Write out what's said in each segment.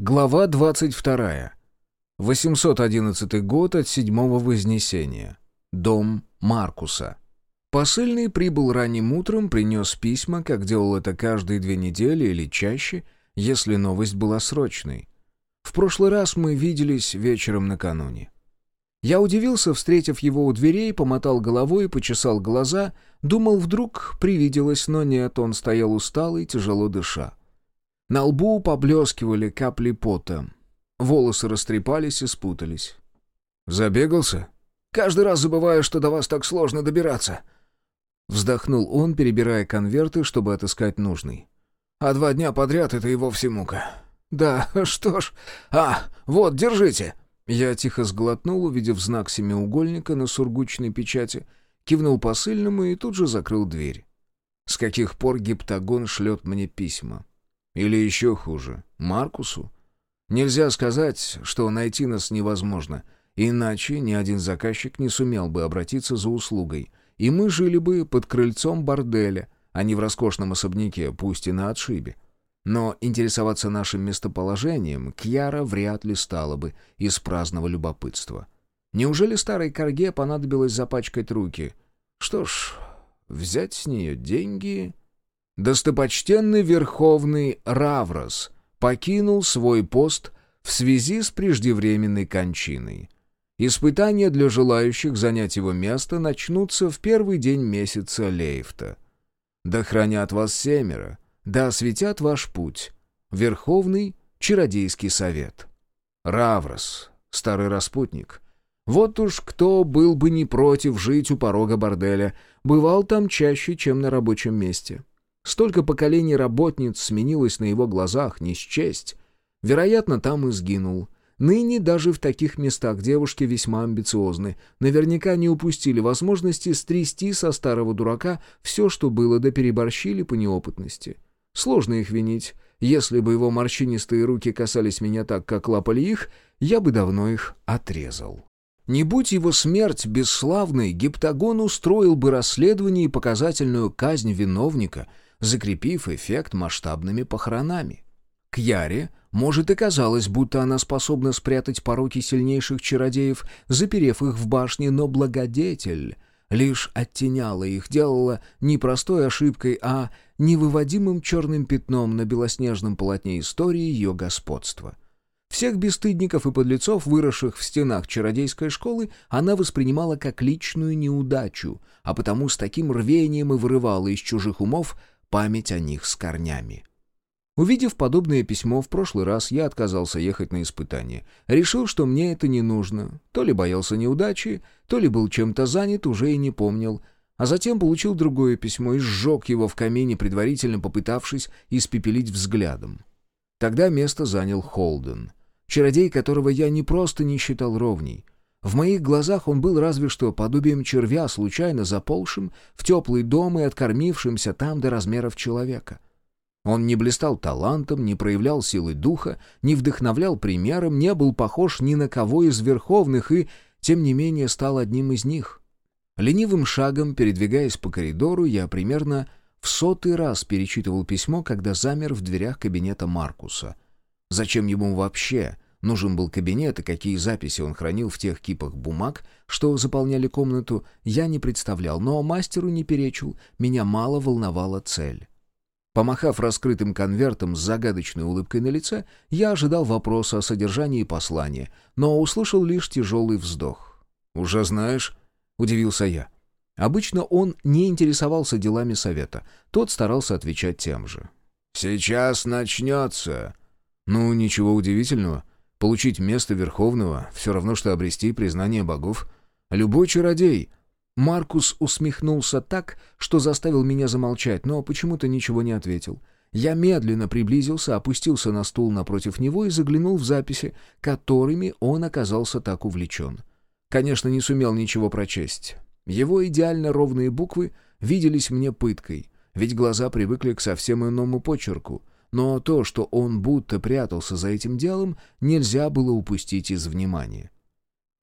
Глава 22. 811 год от седьмого Вознесения. Дом Маркуса. Посыльный прибыл ранним утром, принес письма, как делал это каждые две недели или чаще, если новость была срочной. В прошлый раз мы виделись вечером накануне. Я удивился, встретив его у дверей, помотал головой и почесал глаза, думал, вдруг привиделось, но нет, он стоял усталый, тяжело дыша. На лбу поблескивали капли пота. Волосы растрепались и спутались. «Забегался?» «Каждый раз забываю, что до вас так сложно добираться». Вздохнул он, перебирая конверты, чтобы отыскать нужный. «А два дня подряд — это и вовсе мука. Да, что ж... А, вот, держите!» Я тихо сглотнул, увидев знак семиугольника на сургучной печати, кивнул посыльному и тут же закрыл дверь. С каких пор гиптагон шлет мне письма? Или еще хуже, Маркусу? Нельзя сказать, что найти нас невозможно, иначе ни один заказчик не сумел бы обратиться за услугой, и мы жили бы под крыльцом борделя, а не в роскошном особняке, пусть и на отшибе. Но интересоваться нашим местоположением Кьяра вряд ли стала бы из праздного любопытства. Неужели старой корге понадобилось запачкать руки? Что ж, взять с нее деньги Достопочтенный Верховный Раврос покинул свой пост в связи с преждевременной кончиной. Испытания для желающих занять его место начнутся в первый день месяца Лейфта. Да хранят вас семеро, да осветят ваш путь. Верховный Чародейский совет. Раврос, старый распутник. Вот уж кто был бы не против жить у порога борделя, бывал там чаще, чем на рабочем месте. Столько поколений работниц сменилось на его глазах, не счесть. Вероятно, там и сгинул. Ныне даже в таких местах девушки весьма амбициозны. Наверняка не упустили возможности стрясти со старого дурака все, что было, да переборщили по неопытности. Сложно их винить. Если бы его морщинистые руки касались меня так, как лапали их, я бы давно их отрезал. Не будь его смерть бесславной, Гиптагон устроил бы расследование и показательную казнь виновника — закрепив эффект масштабными похоронами. К Яре, может, и казалось, будто она способна спрятать пороки сильнейших чародеев, заперев их в башне, но благодетель лишь оттеняла их, делала не простой ошибкой, а невыводимым черным пятном на белоснежном полотне истории ее господства. Всех бесстыдников и подлецов, выросших в стенах чародейской школы, она воспринимала как личную неудачу, а потому с таким рвением и вырывала из чужих умов память о них с корнями. Увидев подобное письмо в прошлый раз, я отказался ехать на испытание. Решил, что мне это не нужно. То ли боялся неудачи, то ли был чем-то занят, уже и не помнил. А затем получил другое письмо и сжег его в камине, предварительно попытавшись испепелить взглядом. Тогда место занял Холден, чародей, которого я не просто не считал ровней — в моих глазах он был разве что подобием червя, случайно заползшим в теплый дом и откормившимся там до размеров человека. Он не блистал талантом, не проявлял силы духа, не вдохновлял примером, не был похож ни на кого из верховных и, тем не менее, стал одним из них. Ленивым шагом, передвигаясь по коридору, я примерно в сотый раз перечитывал письмо, когда замер в дверях кабинета Маркуса. Зачем ему вообще Нужен был кабинет, и какие записи он хранил в тех кипах бумаг, что заполняли комнату, я не представлял, но мастеру не перечил, меня мало волновала цель. Помахав раскрытым конвертом с загадочной улыбкой на лице, я ожидал вопроса о содержании послания, но услышал лишь тяжелый вздох. «Уже знаешь?» — удивился я. Обычно он не интересовался делами совета, тот старался отвечать тем же. «Сейчас начнется». «Ну, ничего удивительного. Получить место Верховного — все равно, что обрести признание богов. Любой чародей. Маркус усмехнулся так, что заставил меня замолчать, но почему-то ничего не ответил. Я медленно приблизился, опустился на стул напротив него и заглянул в записи, которыми он оказался так увлечен. Конечно, не сумел ничего прочесть. Его идеально ровные буквы виделись мне пыткой, ведь глаза привыкли к совсем иному почерку — но то, что он будто прятался за этим делом, нельзя было упустить из внимания.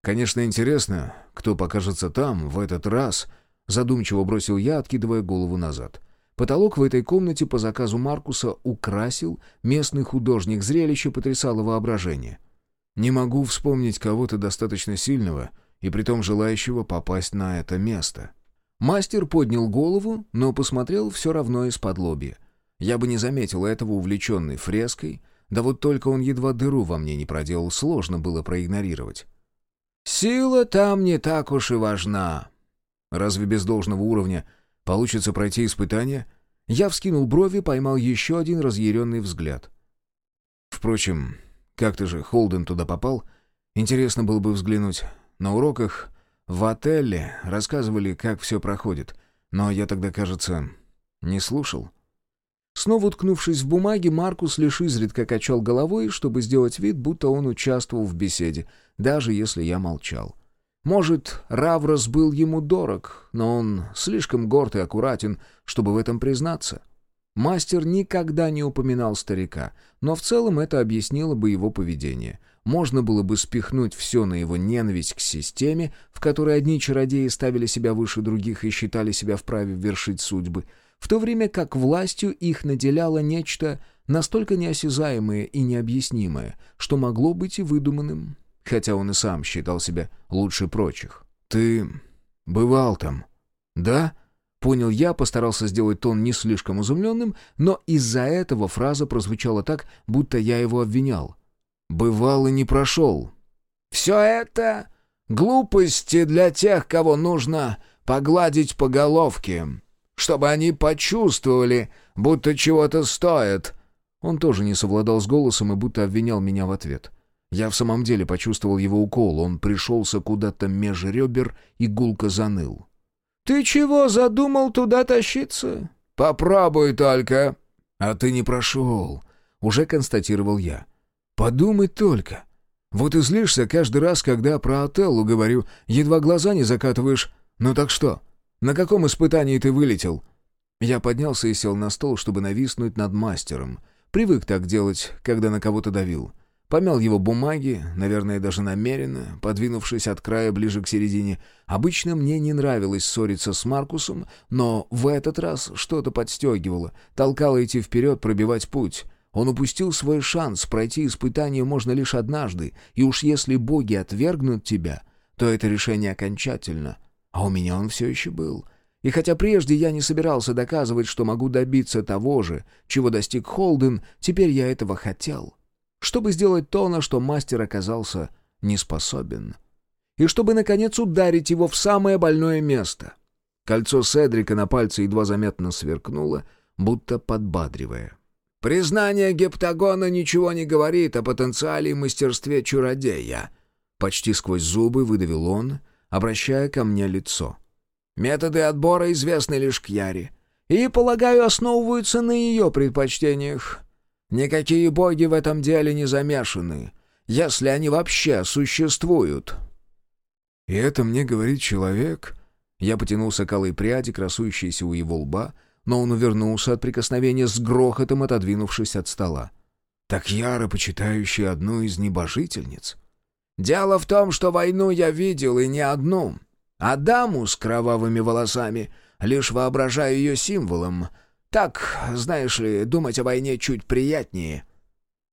«Конечно, интересно, кто покажется там в этот раз», — задумчиво бросил я, откидывая голову назад. Потолок в этой комнате по заказу Маркуса украсил местный художник, зрелище потрясало воображение. Не могу вспомнить кого-то достаточно сильного и притом желающего попасть на это место. Мастер поднял голову, но посмотрел все равно из-под лобья. Я бы не заметил этого увлеченной фреской, да вот только он едва дыру во мне не проделал, сложно было проигнорировать. «Сила там не так уж и важна». Разве без должного уровня получится пройти испытание? Я вскинул брови, поймал еще один разъяренный взгляд. Впрочем, как-то же Холден туда попал. Интересно было бы взглянуть. На уроках в отеле рассказывали, как все проходит, но я тогда, кажется, не слушал. Снова уткнувшись в бумаге, Маркус лишь изредка качал головой, чтобы сделать вид, будто он участвовал в беседе, даже если я молчал. Может, Раврос был ему дорог, но он слишком горд и аккуратен, чтобы в этом признаться. Мастер никогда не упоминал старика, но в целом это объяснило бы его поведение. Можно было бы спихнуть все на его ненависть к системе, в которой одни чародеи ставили себя выше других и считали себя вправе вершить судьбы — в то время как властью их наделяло нечто настолько неосязаемое и необъяснимое, что могло быть и выдуманным, хотя он и сам считал себя лучше прочих. «Ты бывал там, да?» Понял я, постарался сделать тон не слишком изумленным, но из-за этого фраза прозвучала так, будто я его обвинял. «Бывал и не прошел». «Все это глупости для тех, кого нужно погладить по головке», чтобы они почувствовали, будто чего-то стоят». Он тоже не совладал с голосом и будто обвинял меня в ответ. Я в самом деле почувствовал его укол, он пришелся куда-то меж ребер и гулко заныл. «Ты чего задумал туда тащиться? Попробуй только!» «А ты не прошел», — уже констатировал я. «Подумай только. Вот и каждый раз, когда про Отеллу говорю, едва глаза не закатываешь. Ну так что, на каком испытании ты вылетел?» Я поднялся и сел на стол, чтобы нависнуть над мастером. Привык так делать, когда на кого-то давил. Помял его бумаги, наверное, даже намеренно, подвинувшись от края ближе к середине. Обычно мне не нравилось ссориться с Маркусом, но в этот раз что-то подстегивало, толкало идти вперед, пробивать путь. Он упустил свой шанс, пройти испытание можно лишь однажды, и уж если боги отвергнут тебя, то это решение окончательно. А у меня он все еще был. И хотя прежде я не собирался доказывать, что могу добиться того же, чего достиг Холден, теперь я этого хотел. Чтобы сделать то, на что мастер оказался не способен. И чтобы, наконец, ударить его в самое больное место. Кольцо Седрика на пальце едва заметно сверкнуло, будто подбадривая. «Признание гептагона ничего не говорит о потенциале и мастерстве чародея», — почти сквозь зубы выдавил он — обращая ко мне лицо. «Методы отбора известны лишь Кьяре, и, полагаю, основываются на ее предпочтениях. Никакие боги в этом деле не замешаны, если они вообще существуют». «И это мне говорит человек?» Я потянулся к алой пряди, красующейся у его лба, но он увернулся от прикосновения с грохотом, отодвинувшись от стола. «Так яро почитающий одну из небожительниц». Дело в том, что войну я видел и не одну. А даму с кровавыми волосами лишь воображаю ее символом. Так, знаешь ли, думать о войне чуть приятнее».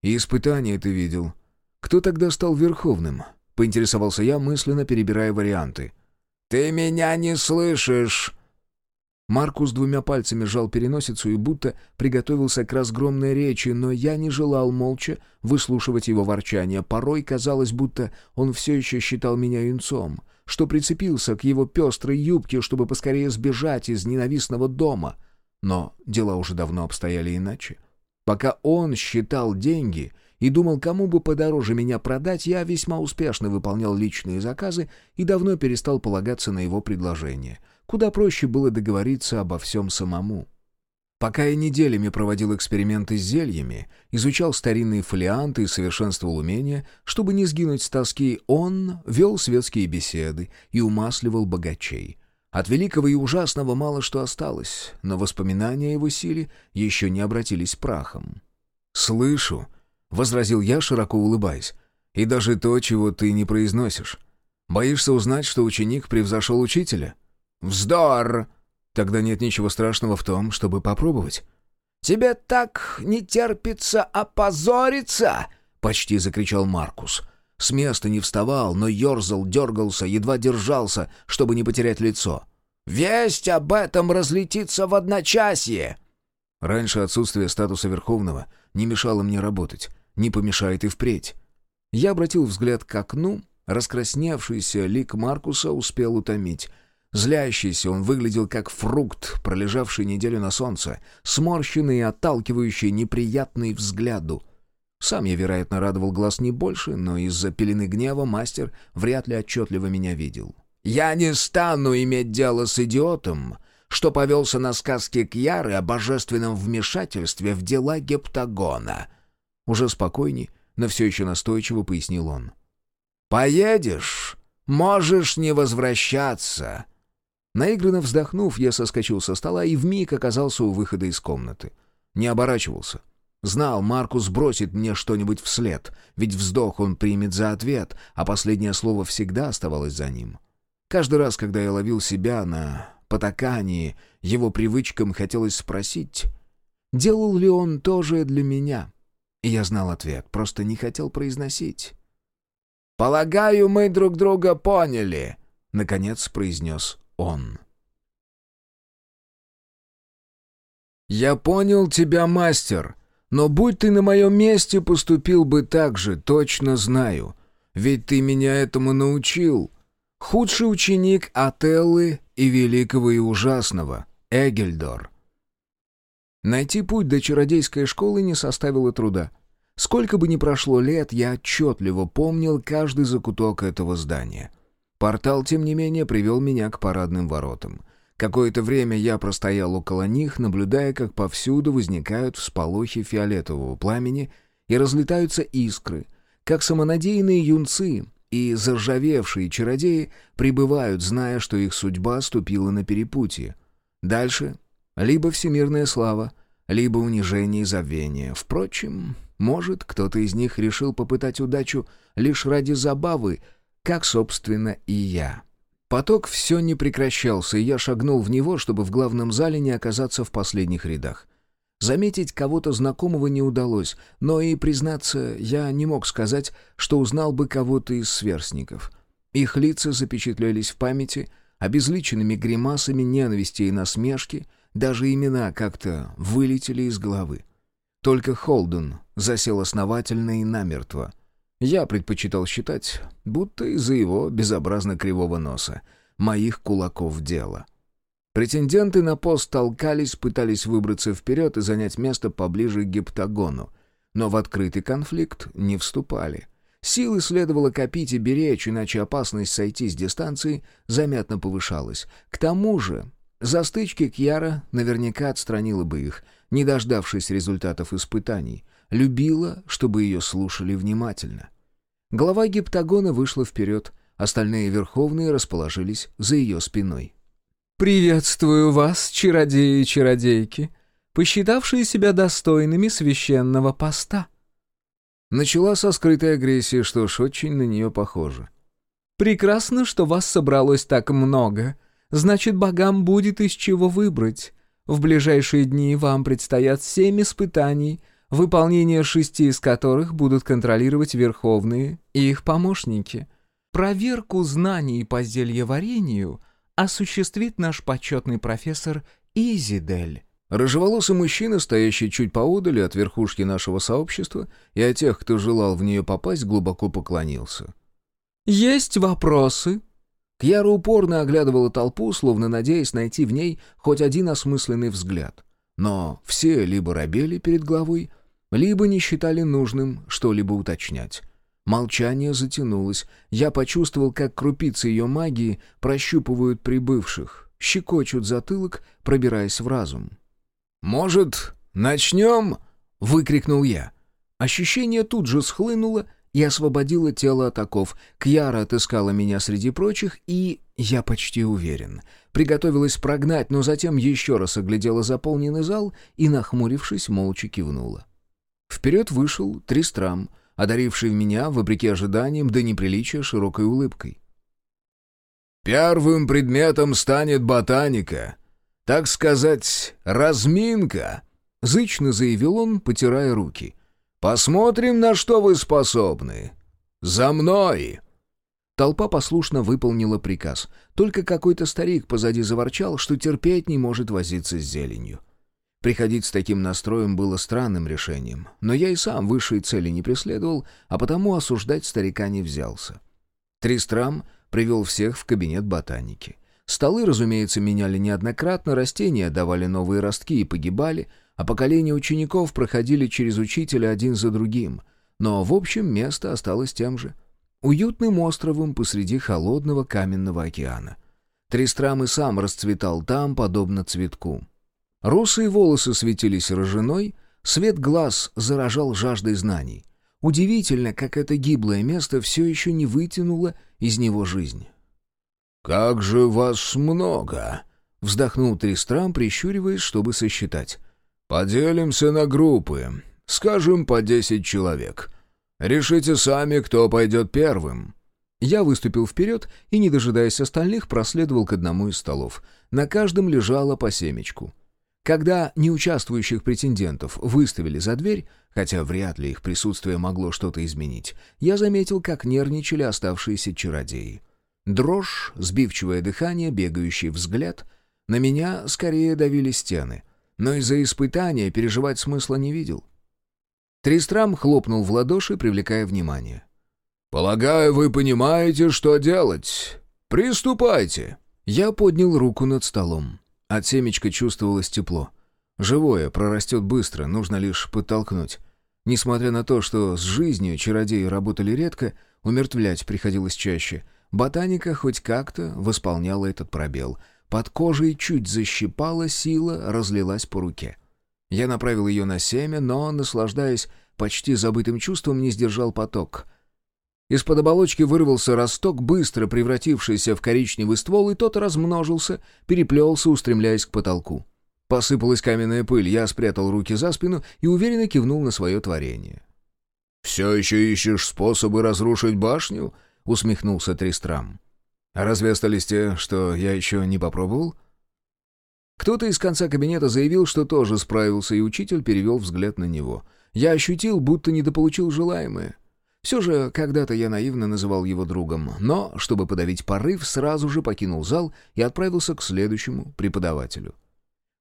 «И испытания ты видел. Кто тогда стал верховным?» — поинтересовался я, мысленно перебирая варианты. «Ты меня не слышишь!» Маркус двумя пальцами сжал переносицу и будто приготовился к разгромной речи, но я не желал молча выслушивать его ворчание. Порой казалось, будто он все еще считал меня юнцом, что прицепился к его пестрой юбке, чтобы поскорее сбежать из ненавистного дома. Но дела уже давно обстояли иначе. Пока он считал деньги и думал, кому бы подороже меня продать, я весьма успешно выполнял личные заказы и давно перестал полагаться на его предложение — Куда проще было договориться обо всем самому. Пока я неделями проводил эксперименты с зельями, изучал старинные фолианты и совершенствовал умения, чтобы не сгинуть с тоски, он вел светские беседы и умасливал богачей. От великого и ужасного мало что осталось, но воспоминания его силе еще не обратились прахом. «Слышу», — возразил я, широко улыбаясь, — «и даже то, чего ты не произносишь. Боишься узнать, что ученик превзошел учителя?» «Вздор!» Тогда нет ничего страшного в том, чтобы попробовать. «Тебе так не терпится опозориться!» — почти закричал Маркус. С места не вставал, но ерзал, дергался, едва держался, чтобы не потерять лицо. «Весть об этом разлетится в одночасье!» Раньше отсутствие статуса Верховного не мешало мне работать, не помешает и впредь. Я обратил взгляд к окну, раскрасневшийся лик Маркуса успел утомить. Злящийся он выглядел как фрукт, пролежавший неделю на солнце, сморщенный и отталкивающий неприятный взгляду. Сам я, вероятно, радовал глаз не больше, но из-за пелены гнева мастер вряд ли отчетливо меня видел. «Я не стану иметь дело с идиотом, что повелся на сказки Кьяры о божественном вмешательстве в дела Гептагона». Уже спокойней, но все еще настойчиво пояснил он. «Поедешь, можешь не возвращаться. Наигранно вздохнув, я соскочил со стола и вмиг оказался у выхода из комнаты. Не оборачивался. Знал, Маркус бросит мне что-нибудь вслед, ведь вздох он примет за ответ, а последнее слово всегда оставалось за ним. Каждый раз, когда я ловил себя на потакании, его привычкам хотелось спросить, делал ли он тоже для меня. И я знал ответ, просто не хотел произносить. «Полагаю, мы друг друга поняли», — наконец произнес он. «Я понял тебя, мастер, но будь ты на моем месте, поступил бы так же, точно знаю. Ведь ты меня этому научил. Худший ученик Ателлы и великого и ужасного, Эгельдор». Найти путь до чародейской школы не составило труда. Сколько бы ни прошло лет, я отчетливо помнил каждый закуток этого здания — Портал, тем не менее, привел меня к парадным воротам. Какое-то время я простоял около них, наблюдая, как повсюду возникают всполохи фиолетового пламени и разлетаются искры, как самонадеянные юнцы и заржавевшие чародеи прибывают, зная, что их судьба ступила на перепутье. Дальше либо всемирная слава, либо унижение и забвение. Впрочем, может, кто-то из них решил попытать удачу лишь ради забавы — как, собственно, и я. Поток все не прекращался, и я шагнул в него, чтобы в главном зале не оказаться в последних рядах. Заметить кого-то знакомого не удалось, но и, признаться, я не мог сказать, что узнал бы кого-то из сверстников. Их лица запечатлелись в памяти, обезличенными гримасами ненависти и насмешки, даже имена как-то вылетели из головы. Только Холден засел основательно и намертво — я предпочитал считать, будто из-за его безобразно кривого носа. Моих кулаков дело. Претенденты на пост толкались, пытались выбраться вперед и занять место поближе к гептагону. Но в открытый конфликт не вступали. Силы следовало копить и беречь, иначе опасность сойти с дистанции заметно повышалась. К тому же, за стычки Кьяра наверняка отстранила бы их, не дождавшись результатов испытаний. Любила, чтобы ее слушали внимательно. Глава гептагона вышла вперед, остальные верховные расположились за ее спиной. «Приветствую вас, чародеи и чародейки, посчитавшие себя достойными священного поста». Начала со скрытой агрессии, что ж, очень на нее похоже. «Прекрасно, что вас собралось так много. Значит, богам будет из чего выбрать. В ближайшие дни вам предстоят семь испытаний, выполнение шести из которых будут контролировать верховные и их помощники. Проверку знаний по зельеварению осуществит наш почетный профессор Изидель. Рыжеволосый мужчина, стоящий чуть поодаль от верхушки нашего сообщества, и от тех, кто желал в нее попасть, глубоко поклонился. «Есть вопросы?» Кьяра упорно оглядывала толпу, словно надеясь найти в ней хоть один осмысленный взгляд. Но все либо робели перед главой, либо не считали нужным что-либо уточнять. Молчание затянулось. Я почувствовал, как крупицы ее магии прощупывают прибывших, щекочут затылок, пробираясь в разум. «Может, начнем?» — выкрикнул я. Ощущение тут же схлынуло и освободило тело от оков. Кьяра отыскала меня среди прочих, и, я почти уверен, приготовилась прогнать, но затем еще раз оглядела заполненный зал и, нахмурившись, молча кивнула. Вперед вышел Тристрам, одаривший меня, вопреки ожиданиям, до неприличия широкой улыбкой. «Первым предметом станет ботаника. так сказать, разминка», — зычно заявил он, потирая руки. «Посмотрим, на что вы способны. За мной!» Толпа послушно выполнила приказ. Только какой-то старик позади заворчал, что терпеть не может возиться с зеленью. Приходить с таким настроем было странным решением, но я и сам высшей цели не преследовал, а потому осуждать старика не взялся. Тристрам привел всех в кабинет ботаники. Столы, разумеется, меняли неоднократно, растения давали новые ростки и погибали, а поколения учеников проходили через учителя один за другим. Но, в общем, место осталось тем же. Уютным островом посреди холодного каменного океана. Тристрам и сам расцветал там, подобно цветку. Русые волосы светились роженой, свет глаз заражал жаждой знаний. Удивительно, как это гиблое место все еще не вытянуло из него жизнь. «Как же вас много!» — вздохнул Тристрам, прищуриваясь, чтобы сосчитать. «Поделимся на группы. Скажем, по десять человек. Решите сами, кто пойдет первым». Я выступил вперед и, не дожидаясь остальных, проследовал к одному из столов. На каждом лежало по семечку. Когда неучаствующих претендентов выставили за дверь, хотя вряд ли их присутствие могло что-то изменить, я заметил, как нервничали оставшиеся чародеи. Дрожь, сбивчивое дыхание, бегающий взгляд. На меня скорее давили стены. Но из-за испытания переживать смысла не видел. Тристрам хлопнул в ладоши, привлекая внимание. «Полагаю, вы понимаете, что делать. Приступайте!» Я поднял руку над столом. От семечка чувствовалось тепло. Живое, прорастет быстро, нужно лишь подтолкнуть. Несмотря на то, что с жизнью чародеи работали редко, умертвлять приходилось чаще — Ботаника хоть как-то восполняла этот пробел. Под кожей чуть защипала, сила разлилась по руке. Я направил ее на семя, но, наслаждаясь почти забытым чувством, не сдержал поток. Из-под оболочки вырвался росток, быстро превратившийся в коричневый ствол, и тот размножился, переплелся, устремляясь к потолку. Посыпалась каменная пыль, я спрятал руки за спину и уверенно кивнул на свое творение. «Все еще ищешь способы разрушить башню?» — усмехнулся Тристрам. «А разве остались те, что я еще не попробовал?» Кто-то из конца кабинета заявил, что тоже справился, и учитель перевел взгляд на него. Я ощутил, будто недополучил желаемое. Все же, когда-то я наивно называл его другом, но, чтобы подавить порыв, сразу же покинул зал и отправился к следующему преподавателю.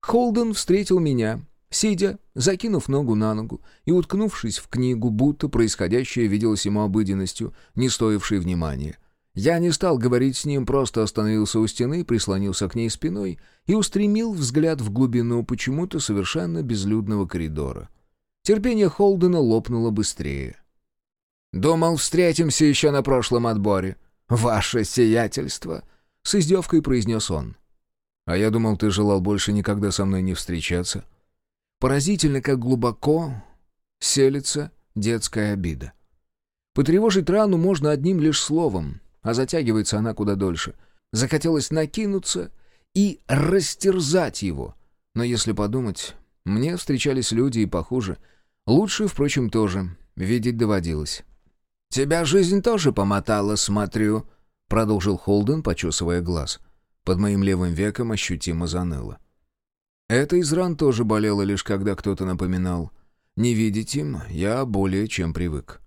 Холден встретил меня, сидя, закинув ногу на ногу и уткнувшись в книгу, будто происходящее виделось ему обыденностью, не стоившей внимания. Я не стал говорить с ним, просто остановился у стены, прислонился к ней спиной и устремил взгляд в глубину почему-то совершенно безлюдного коридора. Терпение Холдена лопнуло быстрее. «Думал, встретимся еще на прошлом отборе. Ваше сиятельство!» — с издевкой произнес он. «А я думал, ты желал больше никогда со мной не встречаться», Поразительно, как глубоко селится детская обида. Потревожить рану можно одним лишь словом, а затягивается она куда дольше. Захотелось накинуться и растерзать его. Но если подумать, мне встречались люди и похуже. Лучше, впрочем, тоже. Видеть доводилось. «Тебя жизнь тоже помотала, смотрю», — продолжил Холден, почесывая глаз. Под моим левым веком ощутимо заныло. Это из ран тоже болело лишь когда кто-то напоминал. Не видеть им я более чем привык.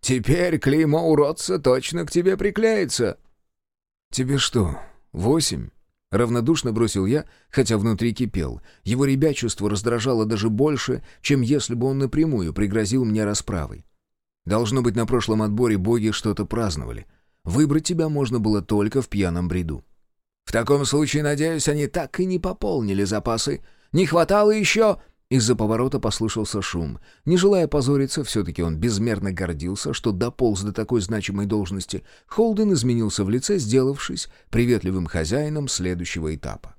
«Теперь клеймо уродца точно к тебе приклеится!» «Тебе что, восемь?» Равнодушно бросил я, хотя внутри кипел. Его ребячество раздражало даже больше, чем если бы он напрямую пригрозил мне расправой. Должно быть, на прошлом отборе боги что-то праздновали. Выбрать тебя можно было только в пьяном бреду. В таком случае, надеюсь, они так и не пополнили запасы. Не хватало еще...» Из-за поворота послышался шум. Не желая позориться, все-таки он безмерно гордился, что дополз до такой значимой должности. Холден изменился в лице, сделавшись приветливым хозяином следующего этапа.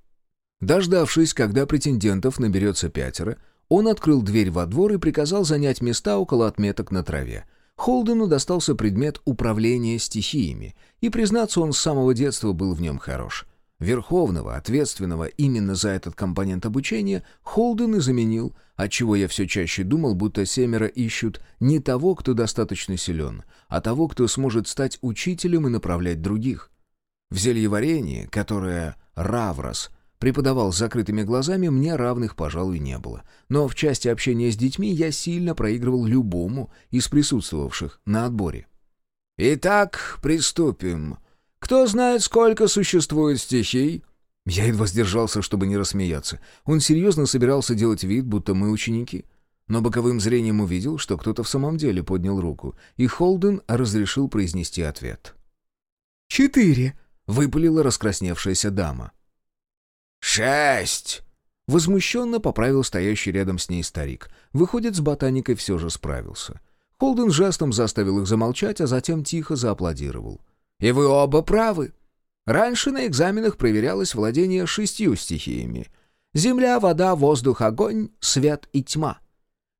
Дождавшись, когда претендентов наберется пятеро, он открыл дверь во двор и приказал занять места около отметок на траве. Холдену достался предмет управления стихиями, и, признаться, он с самого детства был в нем хорош — Верховного, ответственного именно за этот компонент обучения, Холден и заменил, отчего я все чаще думал, будто семеро ищут не того, кто достаточно силен, а того, кто сможет стать учителем и направлять других. В зельеварении, которое Раврос преподавал с закрытыми глазами, мне равных, пожалуй, не было. Но в части общения с детьми я сильно проигрывал любому из присутствовавших на отборе. «Итак, приступим. Кто знает, сколько существует стихий?» Я едва сдержался, чтобы не рассмеяться. Он серьезно собирался делать вид, будто мы ученики. Но боковым зрением увидел, что кто-то в самом деле поднял руку, и Холден разрешил произнести ответ. «Четыре», — выпалила раскрасневшаяся дама. «Шесть!» Возмущенно поправил стоящий рядом с ней старик. Выходит, с ботаникой все же справился. Холден жестом заставил их замолчать, а затем тихо зааплодировал. «И вы оба правы. Раньше на экзаменах проверялось владение шестью стихиями. Земля, вода, воздух, огонь, свет и тьма.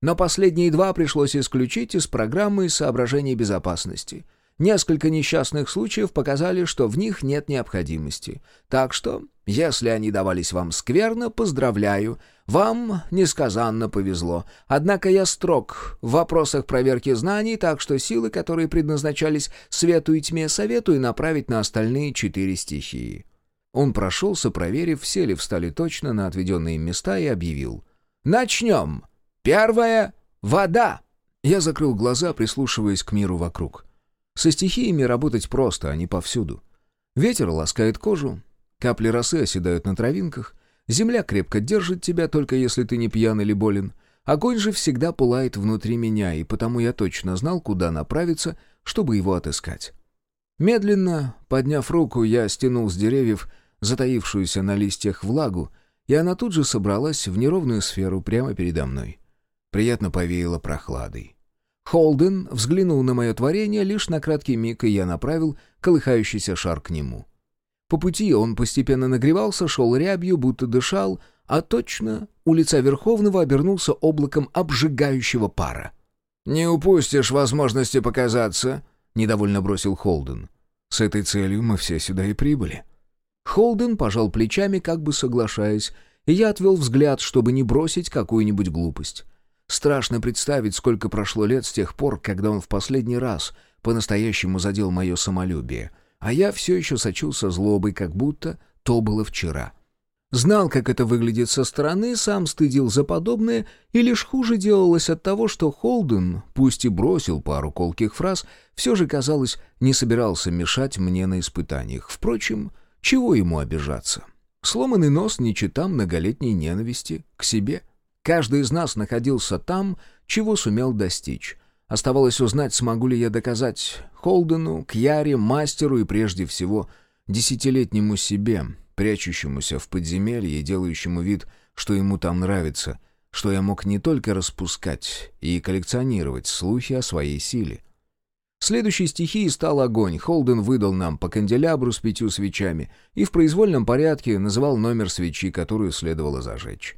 Но последние два пришлось исключить из программы соображений безопасности — Несколько несчастных случаев показали, что в них нет необходимости. Так что, если они давались вам скверно, поздравляю, вам несказанно повезло. Однако я строг в вопросах проверки знаний, так что силы, которые предназначались свету и тьме, советую направить на остальные четыре стихии». Он прошелся, проверив, все ли встали точно на отведенные места, и объявил. «Начнем! Первое — вода!» Я закрыл глаза, прислушиваясь к миру вокруг. Со стихиями работать просто, они повсюду. Ветер ласкает кожу, капли росы оседают на травинках, земля крепко держит тебя, только если ты не пьян или болен. Огонь же всегда пылает внутри меня, и потому я точно знал, куда направиться, чтобы его отыскать. Медленно, подняв руку, я стянул с деревьев затаившуюся на листьях влагу, и она тут же собралась в неровную сферу прямо передо мной. Приятно повеяло прохладой. Холден взглянул на мое творение лишь на краткий миг, и я направил колыхающийся шар к нему. По пути он постепенно нагревался, шел рябью, будто дышал, а точно у лица Верховного обернулся облаком обжигающего пара. «Не упустишь возможности показаться», — недовольно бросил Холден. «С этой целью мы все сюда и прибыли». Холден пожал плечами, как бы соглашаясь, и я отвел взгляд, чтобы не бросить какую-нибудь глупость. Страшно представить, сколько прошло лет с тех пор, когда он в последний раз по-настоящему задел мое самолюбие, а я все еще сочился злобой, как будто то было вчера. Знал, как это выглядит со стороны, сам стыдил за подобное, и лишь хуже делалось от того, что Холден, пусть и бросил пару колких фраз, все же, казалось, не собирался мешать мне на испытаниях. Впрочем, чего ему обижаться? Сломанный нос не чита многолетней ненависти к себе — Каждый из нас находился там, чего сумел достичь. Оставалось узнать, смогу ли я доказать Холдену, Кьяре, мастеру и прежде всего десятилетнему себе, прячущемуся в подземелье и делающему вид, что ему там нравится, что я мог не только распускать и коллекционировать слухи о своей силе. Следующей стихией стал огонь. Холден выдал нам по канделябру с пятью свечами и в произвольном порядке называл номер свечи, которую следовало зажечь.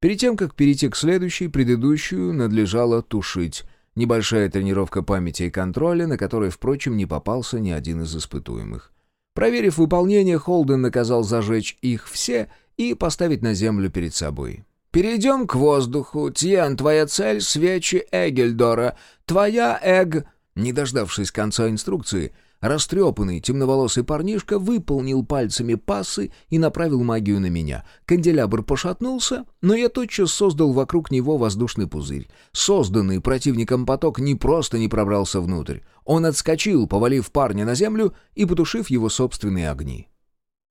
Перед тем, как перейти к следующей, предыдущую надлежало тушить. Небольшая тренировка памяти и контроля, на которой, впрочем, не попался ни один из испытуемых. Проверив выполнение, Холден наказал зажечь их все и поставить на землю перед собой. «Перейдем к воздуху. Тьен, твоя цель — свечи Эгельдора. Твоя Эг...» Не дождавшись конца инструкции, Растрепанный, темноволосый парнишка выполнил пальцами пассы и направил магию на меня. Канделябр пошатнулся, но я тотчас создал вокруг него воздушный пузырь. Созданный противником поток не просто не пробрался внутрь. Он отскочил, повалив парня на землю и потушив его собственные огни.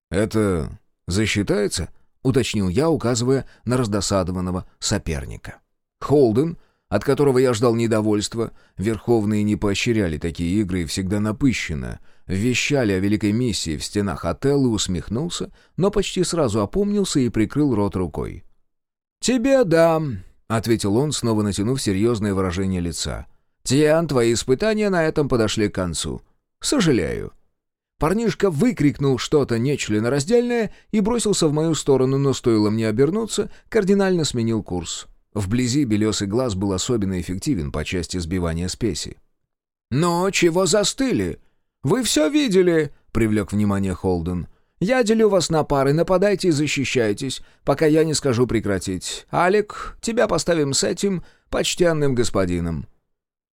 «Это засчитается?» — уточнил я, указывая на раздосадованного соперника. Холден от которого я ждал недовольства, верховные не поощряли такие игры и всегда напыщенно, вещали о великой миссии в стенах отеля, усмехнулся, но почти сразу опомнился и прикрыл рот рукой. «Тебе да», — ответил он, снова натянув серьезное выражение лица. «Тиан, твои испытания на этом подошли к концу. Сожалею». Парнишка выкрикнул что-то нечленораздельное и бросился в мою сторону, но стоило мне обернуться, кардинально сменил курс. Вблизи белесый глаз был особенно эффективен по части сбивания спеси. «Но чего застыли? Вы все видели?» — привлек внимание Холден. «Я делю вас на пары, нападайте и защищайтесь, пока я не скажу прекратить. Алик, тебя поставим с этим почтенным господином».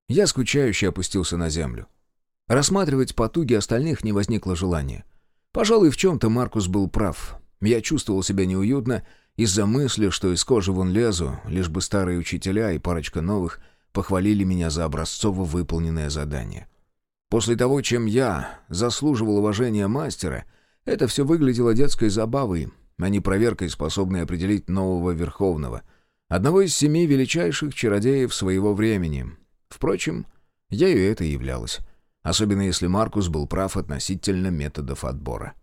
Я скучающе опустился на землю. Рассматривать потуги остальных не возникло желания. Пожалуй, в чем-то Маркус был прав. Я чувствовал себя неуютно из-за мысли, что из кожи вон лезу, лишь бы старые учителя и парочка новых похвалили меня за образцово выполненное задание. После того, чем я заслуживал уважения мастера, это все выглядело детской забавой, а не проверкой, способной определить нового Верховного, одного из семи величайших чародеев своего времени. Впрочем, ею это и являлось, особенно если Маркус был прав относительно методов отбора.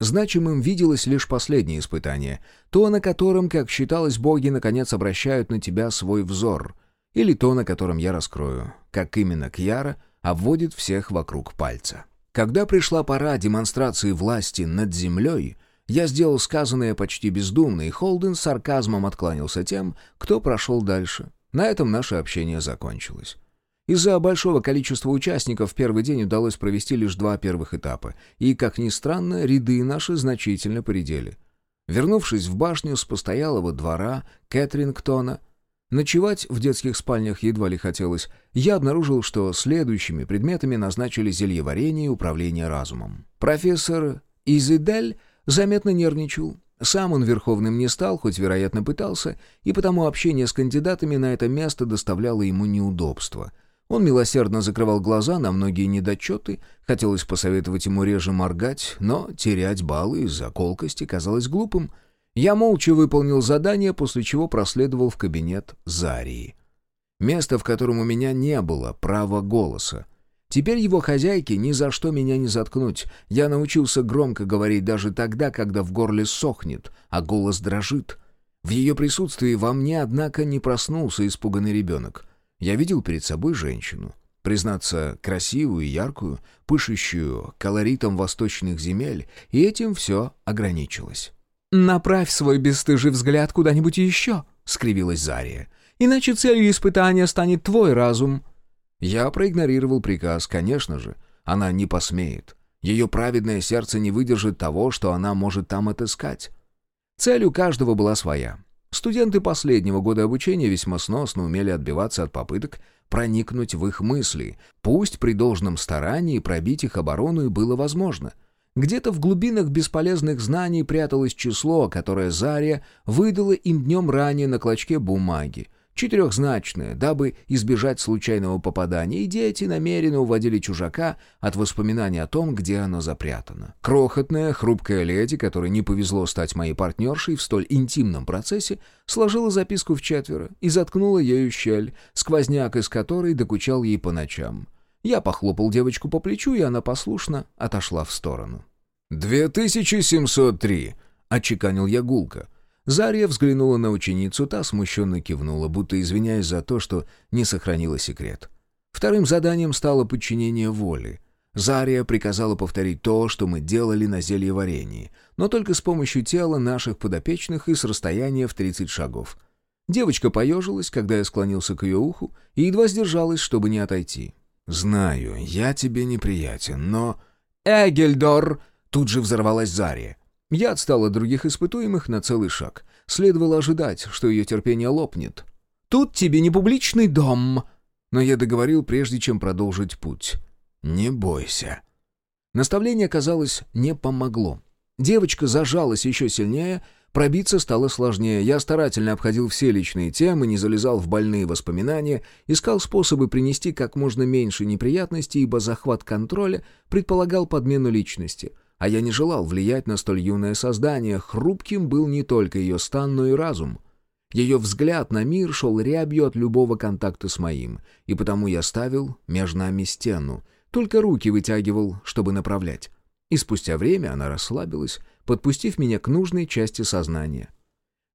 Значимым виделось лишь последнее испытание, то, на котором, как считалось, боги наконец обращают на тебя свой взор, или то, на котором я раскрою, как именно Кьяра обводит всех вокруг пальца. Когда пришла пора демонстрации власти над землей, я сделал сказанное почти бездумно, и Холден с сарказмом откланялся тем, кто прошел дальше. На этом наше общение закончилось. Из-за большого количества участников в первый день удалось провести лишь два первых этапа, и, как ни странно, ряды наши значительно поредели. Вернувшись в башню с постоялого двора Кэтрингтона, ночевать в детских спальнях едва ли хотелось, я обнаружил, что следующими предметами назначили зельеварение и управление разумом. Профессор Изидель заметно нервничал, сам он верховным не стал, хоть, вероятно, пытался, и потому общение с кандидатами на это место доставляло ему неудобства — он милосердно закрывал глаза на многие недочеты, хотелось посоветовать ему реже моргать, но терять баллы из-за колкости казалось глупым. Я молча выполнил задание, после чего проследовал в кабинет Зарии. Место, в котором у меня не было права голоса. Теперь его хозяйке ни за что меня не заткнуть. Я научился громко говорить даже тогда, когда в горле сохнет, а голос дрожит. В ее присутствии во мне, однако, не проснулся испуганный ребенок. Я видел перед собой женщину. Признаться, красивую и яркую, пышущую колоритом восточных земель, и этим все ограничилось. «Направь свой бесстыжий взгляд куда-нибудь еще», — скривилась Зария. «Иначе целью испытания станет твой разум». Я проигнорировал приказ, конечно же. Она не посмеет. Ее праведное сердце не выдержит того, что она может там отыскать. Цель у каждого была своя. Студенты последнего года обучения весьма сносно умели отбиваться от попыток проникнуть в их мысли, пусть при должном старании пробить их оборону и было возможно. Где-то в глубинах бесполезных знаний пряталось число, которое Зария выдала им днем ранее на клочке бумаги, четырехзначное, дабы избежать случайного попадания, и дети намеренно уводили чужака от воспоминаний о том, где оно запрятано. Крохотная, хрупкая леди, которой не повезло стать моей партнершей в столь интимном процессе, сложила записку в четверо и заткнула ею щель, сквозняк из которой докучал ей по ночам. Я похлопал девочку по плечу, и она послушно отошла в сторону. «Две тысячи семьсот три», — отчеканил я гулко. Зарья взглянула на ученицу, та смущенно кивнула, будто извиняясь за то, что не сохранила секрет. Вторым заданием стало подчинение воли. Зария приказала повторить то, что мы делали на зелье варенье, но только с помощью тела наших подопечных и с расстояния в 30 шагов. Девочка поежилась, когда я склонился к ее уху, и едва сдержалась, чтобы не отойти. «Знаю, я тебе неприятен, но...» «Эгельдор!» — тут же взорвалась Зария. Я отстал от других испытуемых на целый шаг. Следовало ожидать, что ее терпение лопнет. «Тут тебе не публичный дом!» Но я договорил, прежде чем продолжить путь. «Не бойся». Наставление, казалось, не помогло. Девочка зажалась еще сильнее, пробиться стало сложнее. Я старательно обходил все личные темы, не залезал в больные воспоминания, искал способы принести как можно меньше неприятностей, ибо захват контроля предполагал подмену личности — а я не желал влиять на столь юное создание, хрупким был не только ее стан, но и разум. Ее взгляд на мир шел рябью от любого контакта с моим, и потому я ставил между нами стену, только руки вытягивал, чтобы направлять. И спустя время она расслабилась, подпустив меня к нужной части сознания.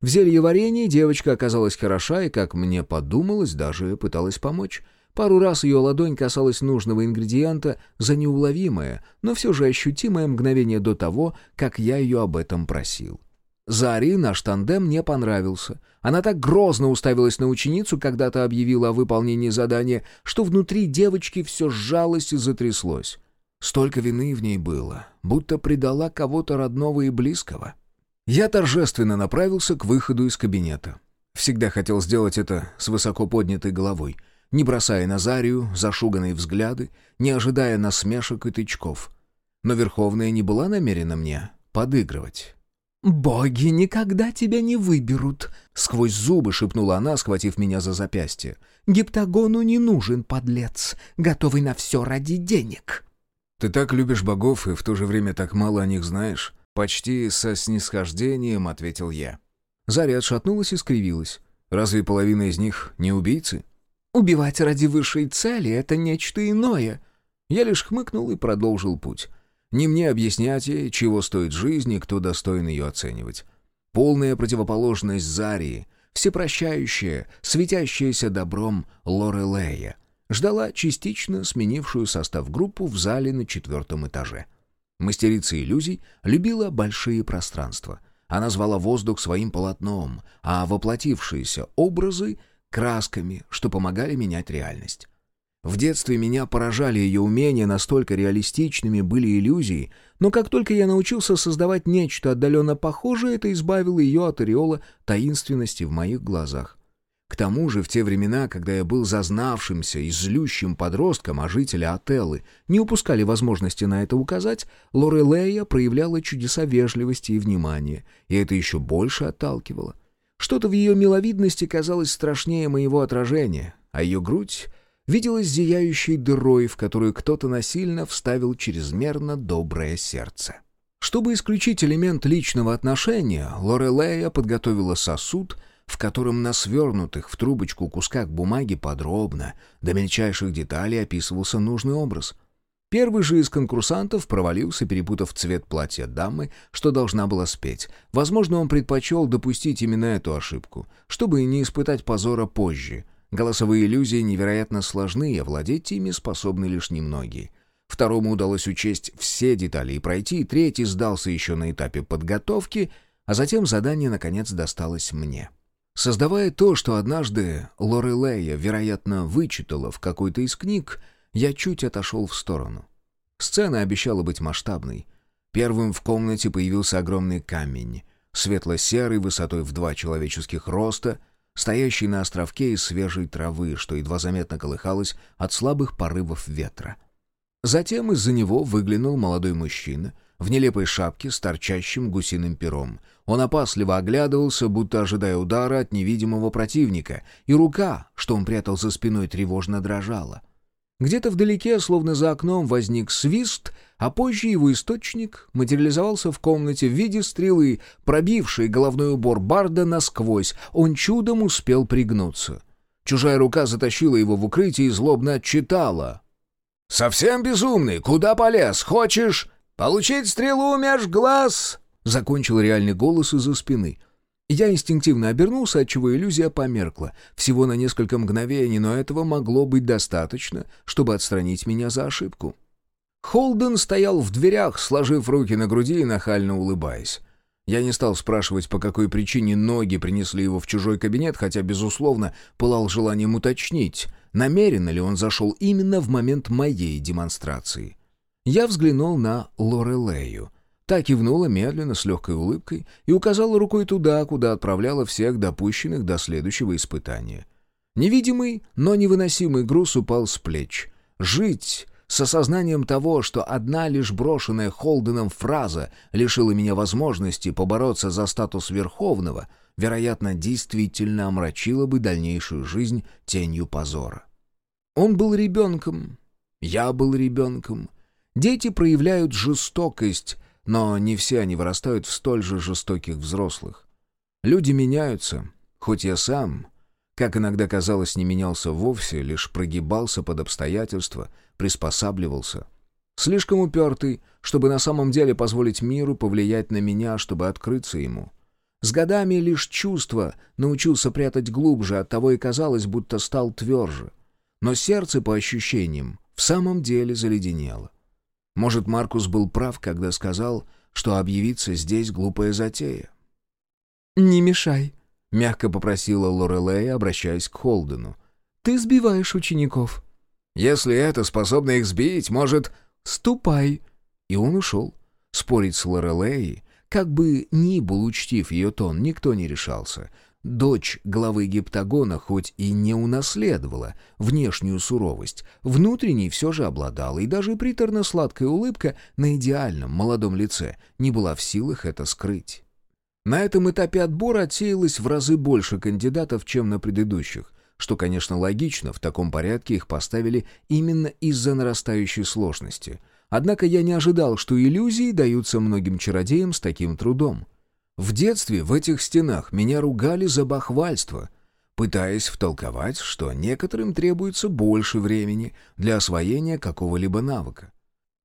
В зелье варенье девочка оказалась хороша и, как мне подумалось, даже пыталась помочь — Пару раз ее ладонь касалась нужного ингредиента за неуловимое, но все же ощутимое мгновение до того, как я ее об этом просил. Зари наш тандем не понравился. Она так грозно уставилась на ученицу, когда-то объявила о выполнении задания, что внутри девочки все сжалось и затряслось. Столько вины в ней было, будто предала кого-то родного и близкого. Я торжественно направился к выходу из кабинета. Всегда хотел сделать это с высоко поднятой головой — не бросая на Зарию зашуганные взгляды, не ожидая насмешек и тычков. Но Верховная не была намерена мне подыгрывать. «Боги никогда тебя не выберут», — сквозь зубы шепнула она, схватив меня за запястье. «Гиптагону не нужен подлец, готовый на все ради денег». «Ты так любишь богов и в то же время так мало о них знаешь?» Почти со снисхождением ответил я. Заря отшатнулась и скривилась. «Разве половина из них не убийцы?» «Убивать ради высшей цели — это нечто иное». Я лишь хмыкнул и продолжил путь. Не мне объяснять ей, чего стоит жизнь и кто достоин ее оценивать. Полная противоположность Зарии, всепрощающая, светящаяся добром Лорелея, ждала частично сменившую состав группу в зале на четвертом этаже. Мастерица иллюзий любила большие пространства. Она звала воздух своим полотном, а воплотившиеся образы — красками, что помогали менять реальность. В детстве меня поражали ее умения, настолько реалистичными были иллюзии, но как только я научился создавать нечто отдаленно похожее, это избавило ее от ореола таинственности в моих глазах. К тому же в те времена, когда я был зазнавшимся и злющим подростком, а жители Отеллы не упускали возможности на это указать, Лорелея проявляла чудеса вежливости и внимания, и это еще больше отталкивало. Что-то в ее миловидности казалось страшнее моего отражения, а ее грудь виделась зияющей дырой, в которую кто-то насильно вставил чрезмерно доброе сердце. Чтобы исключить элемент личного отношения, Лорелея подготовила сосуд, в котором на свернутых в трубочку кусках бумаги подробно, до мельчайших деталей описывался нужный образ. Первый же из конкурсантов провалился, перепутав цвет платья дамы, что должна была спеть. Возможно, он предпочел допустить именно эту ошибку, чтобы не испытать позора позже — Голосовые иллюзии невероятно сложны, и овладеть ими способны лишь немногие. Второму удалось учесть все детали и пройти, третий сдался еще на этапе подготовки, а затем задание наконец досталось мне. Создавая то, что однажды Лорелея, вероятно, вычитала в какой-то из книг, я чуть отошел в сторону. Сцена обещала быть масштабной. Первым в комнате появился огромный камень, светло-серый, высотой в два человеческих роста — стоящий на островке из свежей травы, что едва заметно колыхалось от слабых порывов ветра. Затем из-за него выглянул молодой мужчина в нелепой шапке с торчащим гусиным пером. Он опасливо оглядывался, будто ожидая удара от невидимого противника, и рука, что он прятал за спиной, тревожно дрожала — где-то вдалеке, словно за окном, возник свист, а позже его источник материализовался в комнате в виде стрелы, пробившей головной убор Барда насквозь. Он чудом успел пригнуться. Чужая рука затащила его в укрытие и злобно отчитала. «Совсем безумный! Куда полез? Хочешь получить стрелу меж глаз?» Закончил реальный голос из-за спины — я инстинктивно обернулся, отчего иллюзия померкла. Всего на несколько мгновений, но этого могло быть достаточно, чтобы отстранить меня за ошибку. Холден стоял в дверях, сложив руки на груди и нахально улыбаясь. Я не стал спрашивать, по какой причине ноги принесли его в чужой кабинет, хотя, безусловно, пылал желанием уточнить, намеренно ли он зашел именно в момент моей демонстрации. Я взглянул на Лорелею. Та кивнула медленно, с легкой улыбкой, и указала рукой туда, куда отправляла всех допущенных до следующего испытания. Невидимый, но невыносимый груз упал с плеч. Жить с осознанием того, что одна лишь брошенная Холденом фраза лишила меня возможности побороться за статус Верховного, вероятно, действительно омрачила бы дальнейшую жизнь тенью позора. Он был ребенком, я был ребенком. Дети проявляют жестокость, но не все они вырастают в столь же жестоких взрослых. Люди меняются, хоть я сам, как иногда казалось, не менялся вовсе, лишь прогибался под обстоятельства, приспосабливался. Слишком упертый, чтобы на самом деле позволить миру повлиять на меня, чтобы открыться ему. С годами лишь чувство научился прятать глубже, оттого и казалось, будто стал тверже. Но сердце, по ощущениям, в самом деле заледенело. Может, Маркус был прав, когда сказал, что объявиться здесь глупая затея. «Не мешай», — мягко попросила Лорелея, обращаясь к Холдену. «Ты сбиваешь учеников». «Если это способно их сбить, может...» «Ступай». И он ушел. Спорить с Лорелеей, как бы ни был учтив ее тон, никто не решался. Дочь главы Гиптагона хоть и не унаследовала внешнюю суровость, внутренней все же обладала, и даже приторно-сладкая улыбка на идеальном молодом лице не была в силах это скрыть. На этом этапе отбора отсеялось в разы больше кандидатов, чем на предыдущих, что, конечно, логично, в таком порядке их поставили именно из-за нарастающей сложности. Однако я не ожидал, что иллюзии даются многим чародеям с таким трудом. В детстве в этих стенах меня ругали за бахвальство, пытаясь втолковать, что некоторым требуется больше времени для освоения какого-либо навыка.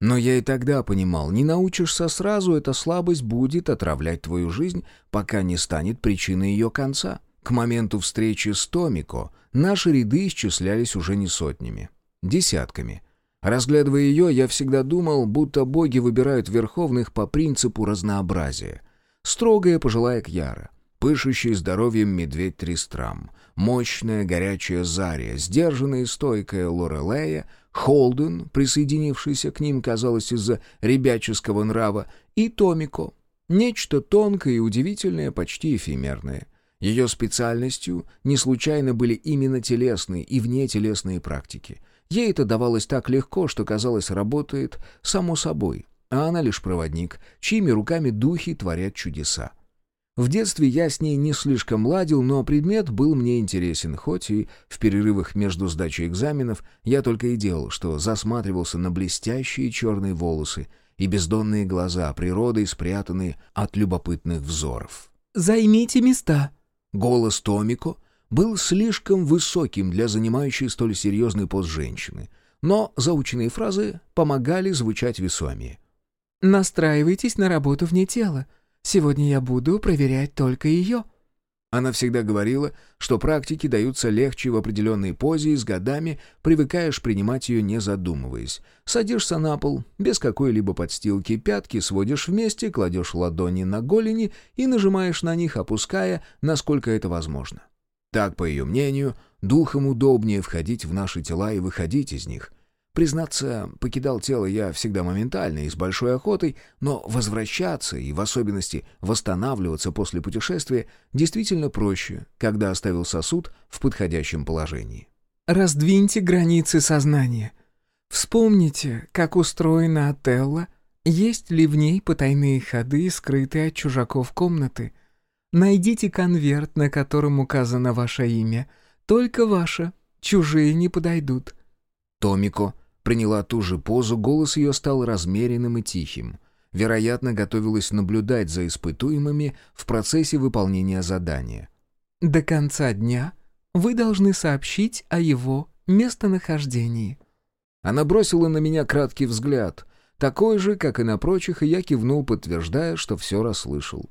Но я и тогда понимал, не научишься сразу, эта слабость будет отравлять твою жизнь, пока не станет причиной ее конца. К моменту встречи с Томико наши ряды исчислялись уже не сотнями, десятками. Разглядывая ее, я всегда думал, будто боги выбирают верховных по принципу разнообразия. Строгая пожилая Кьяра, пышущий здоровьем медведь Тристрам, мощная горячая Зария, сдержанная и стойкая Лорелея, Холден, присоединившийся к ним, казалось, из-за ребяческого нрава, и Томико. Нечто тонкое и удивительное, почти эфемерное. Ее специальностью не случайно были именно телесные и внетелесные практики. Ей это давалось так легко, что, казалось, работает само собой, а она лишь проводник, чьими руками духи творят чудеса. В детстве я с ней не слишком ладил, но предмет был мне интересен, хоть и в перерывах между сдачей экзаменов я только и делал, что засматривался на блестящие черные волосы и бездонные глаза, природой спрятанные от любопытных взоров. «Займите места!» Голос Томико был слишком высоким для занимающей столь серьезный пост женщины, но заученные фразы помогали звучать весомее. «Настраивайтесь на работу вне тела. Сегодня я буду проверять только ее». Она всегда говорила, что практики даются легче в определенной позе и с годами привыкаешь принимать ее не задумываясь. Садишься на пол, без какой-либо подстилки, пятки сводишь вместе, кладешь ладони на голени и нажимаешь на них, опуская, насколько это возможно. Так, по ее мнению, духом удобнее входить в наши тела и выходить из них, Признаться, покидал тело я всегда моментально и с большой охотой, но возвращаться и в особенности восстанавливаться после путешествия действительно проще, когда оставил сосуд в подходящем положении. «Раздвиньте границы сознания. Вспомните, как устроена Отелло, есть ли в ней потайные ходы, скрытые от чужаков комнаты. Найдите конверт, на котором указано ваше имя. Только ваше, чужие не подойдут». Томико Приняла ту же позу, голос ее стал размеренным и тихим. Вероятно, готовилась наблюдать за испытуемыми в процессе выполнения задания. «До конца дня вы должны сообщить о его местонахождении». Она бросила на меня краткий взгляд, такой же, как и на прочих, и я кивнул, подтверждая, что все расслышал.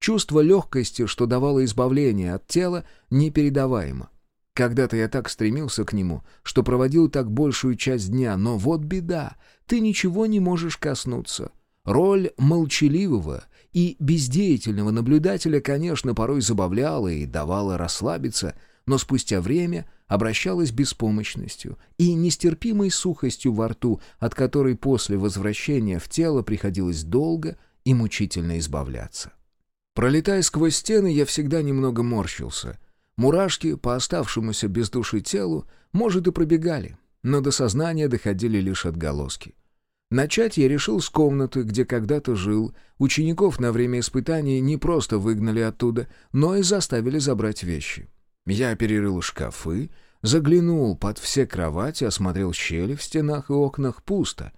Чувство легкости, что давало избавление от тела, непередаваемо. Когда-то я так стремился к нему, что проводил так большую часть дня, но вот беда, ты ничего не можешь коснуться. Роль молчаливого и бездеятельного наблюдателя, конечно, порой забавляла и давала расслабиться, но спустя время обращалась беспомощностью и нестерпимой сухостью во рту, от которой после возвращения в тело приходилось долго и мучительно избавляться. Пролетая сквозь стены, я всегда немного морщился — Мурашки по оставшемуся без души телу, может, и пробегали, но до сознания доходили лишь отголоски. Начать я решил с комнаты, где когда-то жил. Учеников на время испытаний не просто выгнали оттуда, но и заставили забрать вещи. Я перерыл шкафы, заглянул под все кровати, осмотрел щели в стенах и окнах пусто.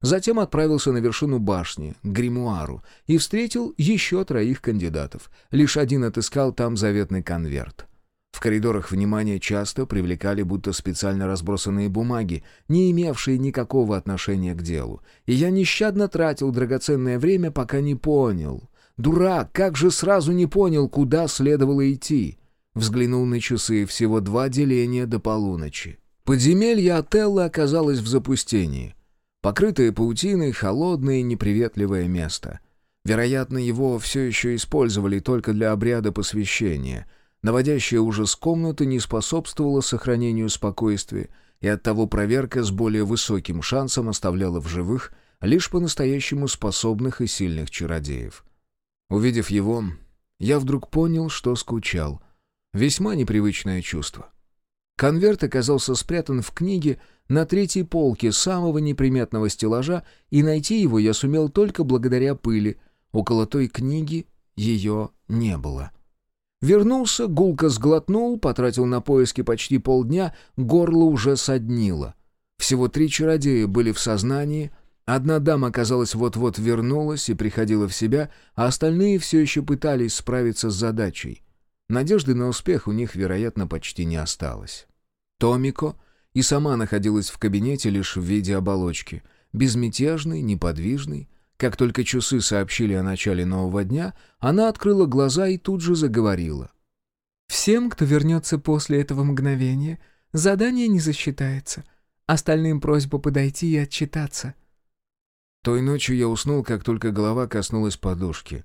Затем отправился на вершину башни, к гримуару, и встретил еще троих кандидатов. Лишь один отыскал там заветный конверт. В коридорах внимание часто привлекали будто специально разбросанные бумаги, не имевшие никакого отношения к делу. И я нещадно тратил драгоценное время, пока не понял. Дурак, как же сразу не понял, куда следовало идти? Взглянул на часы, всего два деления до полуночи. Подземелье Отелло оказалось в запустении. Покрытое паутиной, холодное и неприветливое место. Вероятно, его все еще использовали только для обряда посвящения — Наводящая ужас комнаты не способствовала сохранению спокойствия, и оттого проверка с более высоким шансом оставляла в живых лишь по-настоящему способных и сильных чародеев. Увидев его, я вдруг понял, что скучал. Весьма непривычное чувство. Конверт оказался спрятан в книге на третьей полке самого неприметного стеллажа, и найти его я сумел только благодаря пыли. Около той книги ее не было. Вернулся, гулко сглотнул, потратил на поиски почти полдня, горло уже соднило. Всего три чародея были в сознании, одна дама, казалось, вот-вот вернулась и приходила в себя, а остальные все еще пытались справиться с задачей. Надежды на успех у них, вероятно, почти не осталось. Томико и сама находилась в кабинете лишь в виде оболочки, безмятежной, неподвижной. Как только часы сообщили о начале нового дня, она открыла глаза и тут же заговорила. «Всем, кто вернется после этого мгновения, задание не засчитается. Остальным просьба подойти и отчитаться». Той ночью я уснул, как только голова коснулась подушки.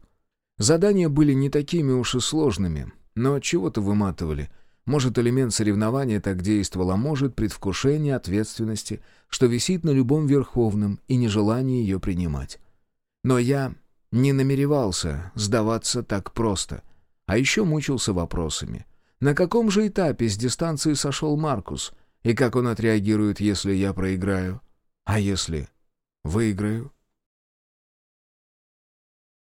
Задания были не такими уж и сложными, но чего-то выматывали — может, элемент соревнования так действовал, а может, предвкушение ответственности, что висит на любом верховном и нежелание ее принимать. Но я не намеревался сдаваться так просто, а еще мучился вопросами. На каком же этапе с дистанции сошел Маркус, и как он отреагирует, если я проиграю? А если выиграю?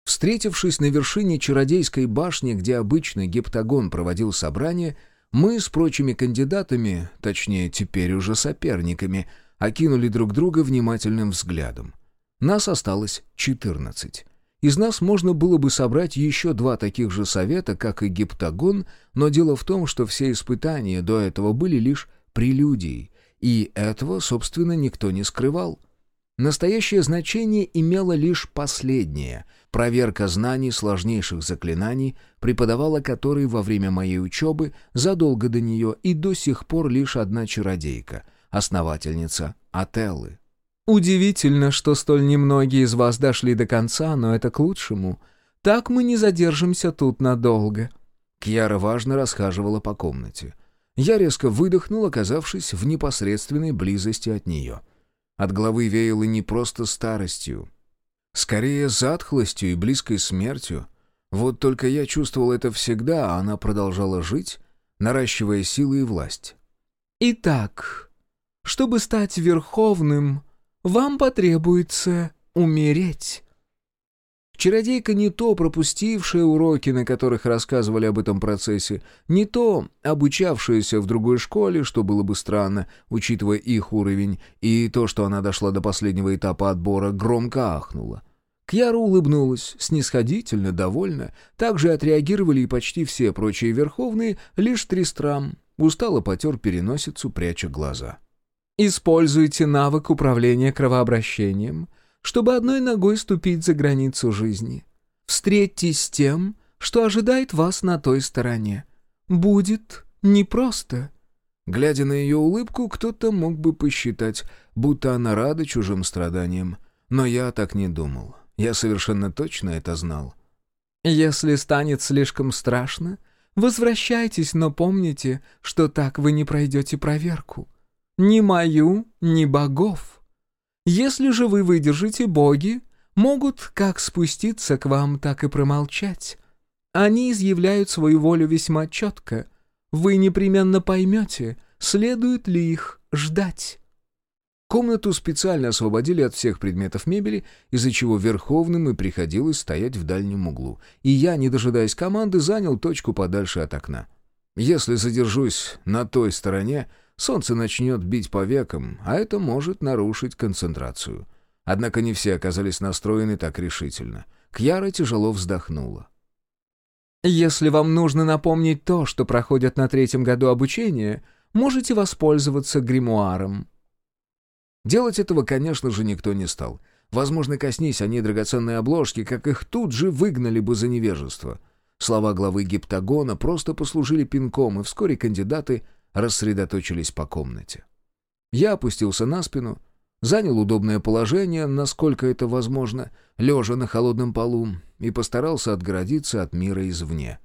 Встретившись на вершине чародейской башни, где обычный гептагон проводил собрание, мы с прочими кандидатами, точнее, теперь уже соперниками, окинули друг друга внимательным взглядом. Нас осталось 14. Из нас можно было бы собрать еще два таких же совета, как и гептагон, но дело в том, что все испытания до этого были лишь прелюдией, и этого, собственно, никто не скрывал. Настоящее значение имело лишь последнее — проверка знаний сложнейших заклинаний, преподавала которые во время моей учебы, задолго до нее и до сих пор лишь одна чародейка, основательница Ателлы. «Удивительно, что столь немногие из вас дошли до конца, но это к лучшему. Так мы не задержимся тут надолго». Кьяра важно расхаживала по комнате. Я резко выдохнул, оказавшись в непосредственной близости от нее. От головы веяло не просто старостью, скорее затхлостью и близкой смертью. Вот только я чувствовал это всегда, а она продолжала жить, наращивая силы и власть. «Итак, чтобы стать верховным, вам потребуется умереть». Чародейка не то пропустившая уроки, на которых рассказывали об этом процессе, не то обучавшаяся в другой школе, что было бы странно, учитывая их уровень, и то, что она дошла до последнего этапа отбора, громко ахнула. Кьяра улыбнулась, снисходительно, довольна. Так же отреагировали и почти все прочие верховные, лишь Тристрам. Устало потер переносицу, пряча глаза. «Используйте навык управления кровообращением чтобы одной ногой ступить за границу жизни. Встретьтесь с тем, что ожидает вас на той стороне. Будет непросто». Глядя на ее улыбку, кто-то мог бы посчитать, будто она рада чужим страданиям. Но я так не думал. Я совершенно точно это знал. «Если станет слишком страшно, возвращайтесь, но помните, что так вы не пройдете проверку. Ни мою, ни богов». Если же вы выдержите, боги могут как спуститься к вам, так и промолчать. Они изъявляют свою волю весьма четко. Вы непременно поймете, следует ли их ждать. Комнату специально освободили от всех предметов мебели, из-за чего Верховным и приходилось стоять в дальнем углу, и я, не дожидаясь команды, занял точку подальше от окна. Если задержусь на той стороне, Солнце начнет бить по векам, а это может нарушить концентрацию. Однако не все оказались настроены так решительно. Кьяра тяжело вздохнула. «Если вам нужно напомнить то, что проходят на третьем году обучения, можете воспользоваться гримуаром». Делать этого, конечно же, никто не стал. Возможно, коснись они драгоценной обложки, как их тут же выгнали бы за невежество. Слова главы гиптагона просто послужили пинком, и вскоре кандидаты рассредоточились по комнате. Я опустился на спину, занял удобное положение, насколько это возможно, лежа на холодном полу, и постарался отгородиться от мира извне.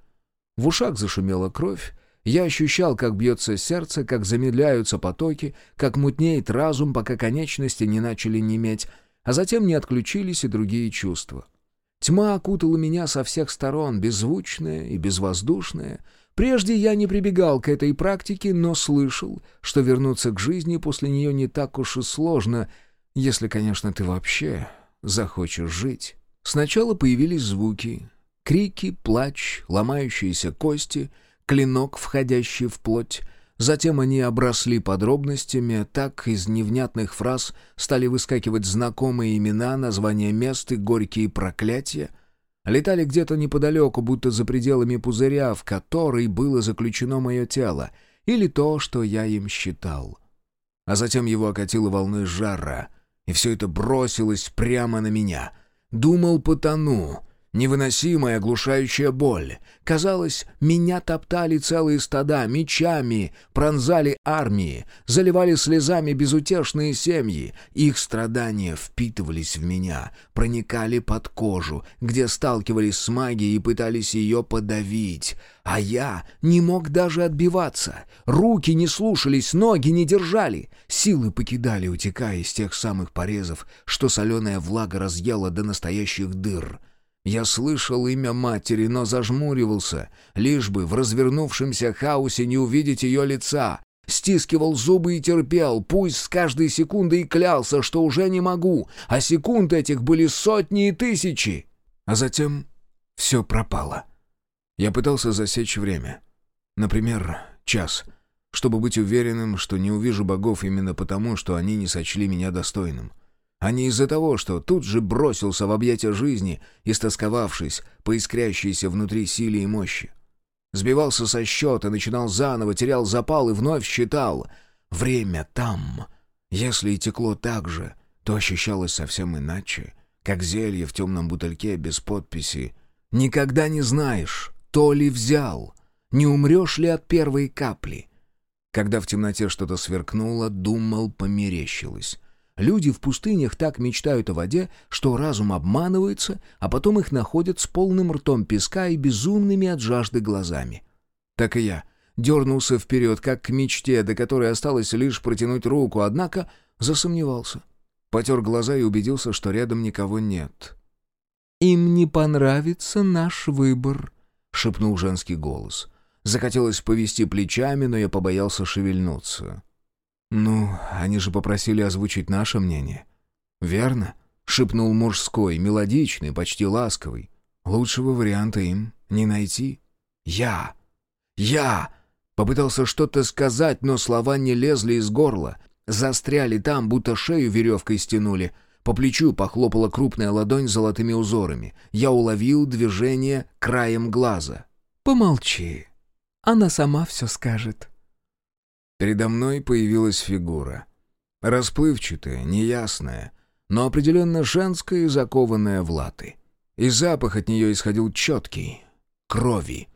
В ушах зашумела кровь, я ощущал, как бьется сердце, как замедляются потоки, как мутнеет разум, пока конечности не начали неметь, а затем не отключились и другие чувства. Тьма окутала меня со всех сторон, беззвучная и безвоздушная, Прежде я не прибегал к этой практике, но слышал, что вернуться к жизни после нее не так уж и сложно, если, конечно, ты вообще захочешь жить. Сначала появились звуки. Крики, плач, ломающиеся кости, клинок, входящий в плоть. Затем они обросли подробностями, так из невнятных фраз стали выскакивать знакомые имена, названия мест и горькие проклятия. Летали где-то неподалеку, будто за пределами пузыря, в который было заключено мое тело, или то, что я им считал. А затем его окатило волной жара, и все это бросилось прямо на меня. Думал, потону, Невыносимая оглушающая боль. Казалось, меня топтали целые стада, мечами пронзали армии, заливали слезами безутешные семьи. Их страдания впитывались в меня, проникали под кожу, где сталкивались с магией и пытались ее подавить. А я не мог даже отбиваться. Руки не слушались, ноги не держали. Силы покидали, утекая из тех самых порезов, что соленая влага разъела до настоящих дыр — я слышал имя матери, но зажмуривался, лишь бы в развернувшемся хаосе не увидеть ее лица. Стискивал зубы и терпел, пусть с каждой секундой и клялся, что уже не могу, а секунд этих были сотни и тысячи. А затем все пропало. Я пытался засечь время. Например, час, чтобы быть уверенным, что не увижу богов именно потому, что они не сочли меня достойным а не из-за того, что тут же бросился в объятия жизни, истосковавшись по искрящейся внутри силе и мощи. Сбивался со счета, начинал заново, терял запал и вновь считал. Время там. Если и текло так же, то ощущалось совсем иначе, как зелье в темном бутыльке без подписи. Никогда не знаешь, то ли взял, не умрешь ли от первой капли. Когда в темноте что-то сверкнуло, думал, померещилось. Люди в пустынях так мечтают о воде, что разум обманывается, а потом их находят с полным ртом песка и безумными от жажды глазами. Так и я дернулся вперед, как к мечте, до которой осталось лишь протянуть руку, однако засомневался. Потер глаза и убедился, что рядом никого нет. «Им не понравится наш выбор», — шепнул женский голос. Захотелось повести плечами, но я побоялся шевельнуться. «Ну, они же попросили озвучить наше мнение». «Верно?» — шепнул мужской, мелодичный, почти ласковый. «Лучшего варианта им не найти». «Я! Я!» Попытался что-то сказать, но слова не лезли из горла. Застряли там, будто шею веревкой стянули. По плечу похлопала крупная ладонь с золотыми узорами. Я уловил движение краем глаза. «Помолчи. Она сама все скажет». Передо мной появилась фигура. Расплывчатая, неясная, но определенно женская и закованная в латы. И запах от нее исходил четкий — крови.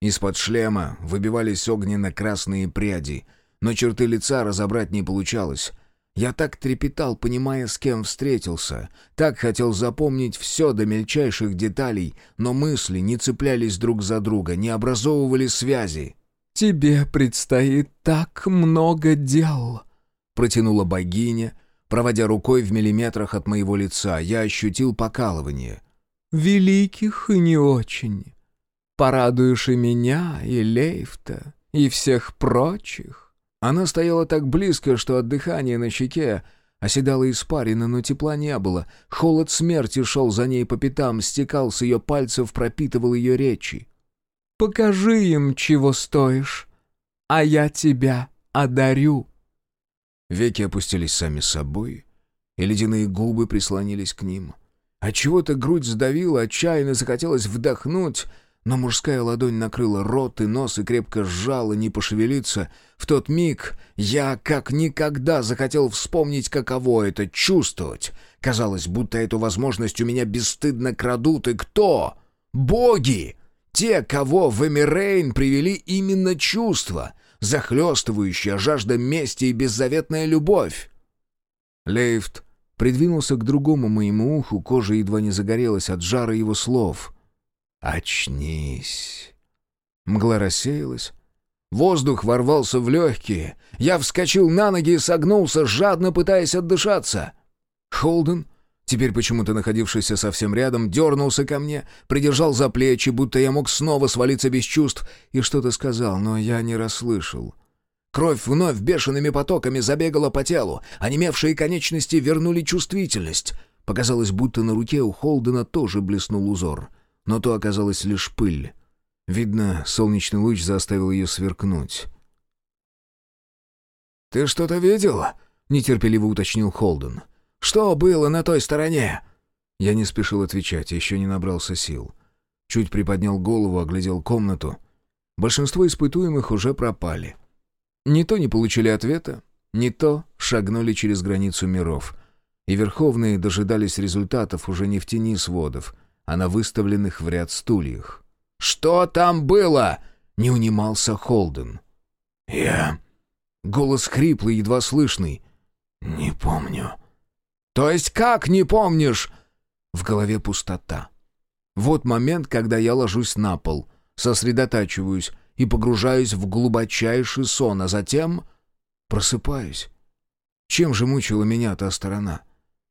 Из-под шлема выбивались огненно-красные пряди, но черты лица разобрать не получалось. Я так трепетал, понимая, с кем встретился, так хотел запомнить все до мельчайших деталей, но мысли не цеплялись друг за друга, не образовывали связи. «Тебе предстоит так много дел», — протянула богиня, проводя рукой в миллиметрах от моего лица. Я ощутил покалывание. «Великих и не очень. Порадуешь и меня, и Лейфта, и всех прочих». Она стояла так близко, что от дыхания на щеке оседала испарина, но тепла не было. Холод смерти шел за ней по пятам, стекал с ее пальцев, пропитывал ее речи. Покажи им, чего стоишь, а я тебя одарю». Веки опустились сами собой, и ледяные губы прислонились к ним. Отчего-то грудь сдавила, отчаянно захотелось вдохнуть, но мужская ладонь накрыла рот и нос и крепко сжала, не пошевелиться. В тот миг я как никогда захотел вспомнить, каково это — чувствовать. Казалось, будто эту возможность у меня бесстыдно крадут. И кто? Боги! Те, кого в Эмирейн привели именно чувства, захлестывающая жажда мести и беззаветная любовь. Лейфт придвинулся к другому моему уху, кожа едва не загорелась от жара его слов. «Очнись!» Мгла рассеялась. Воздух ворвался в легкие. Я вскочил на ноги и согнулся, жадно пытаясь отдышаться. Холден теперь почему-то находившийся совсем рядом, дернулся ко мне, придержал за плечи, будто я мог снова свалиться без чувств, и что-то сказал, но я не расслышал. Кровь вновь бешеными потоками забегала по телу, а немевшие конечности вернули чувствительность. Показалось, будто на руке у Холдена тоже блеснул узор. но то оказалось лишь пыль. Видно, солнечный луч заставил ее сверкнуть. «Ты что-то видел?» — нетерпеливо уточнил Холден. «Что было на той стороне?» Я не спешил отвечать, еще не набрался сил. Чуть приподнял голову, оглядел комнату. Большинство испытуемых уже пропали. Не то не получили ответа, не то шагнули через границу миров. И верховные дожидались результатов уже не в тени сводов, а на выставленных в ряд стульях. «Что там было?» — не унимался Холден. «Я...» Голос хриплый, едва слышный. «Не помню». «То есть как не помнишь?» В голове пустота. Вот момент, когда я ложусь на пол, сосредотачиваюсь и погружаюсь в глубочайший сон, а затем просыпаюсь. Чем же мучила меня та сторона?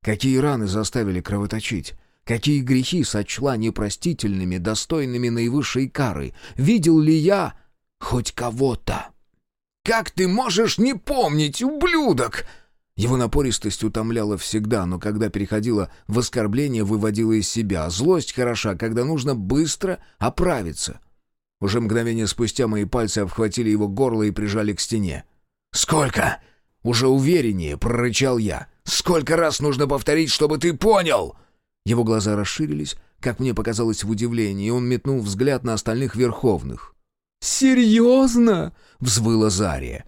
Какие раны заставили кровоточить? Какие грехи сочла непростительными, достойными наивысшей кары? Видел ли я хоть кого-то? «Как ты можешь не помнить, ублюдок?» Его напористость утомляла всегда, но когда переходила в оскорбление, выводила из себя. Злость хороша, когда нужно быстро оправиться. Уже мгновение спустя мои пальцы обхватили его горло и прижали к стене. «Сколько?» Уже увереннее прорычал я. «Сколько раз нужно повторить, чтобы ты понял?» Его глаза расширились, как мне показалось в удивлении, и он метнул взгляд на остальных верховных. «Серьезно?» — взвыла Зария.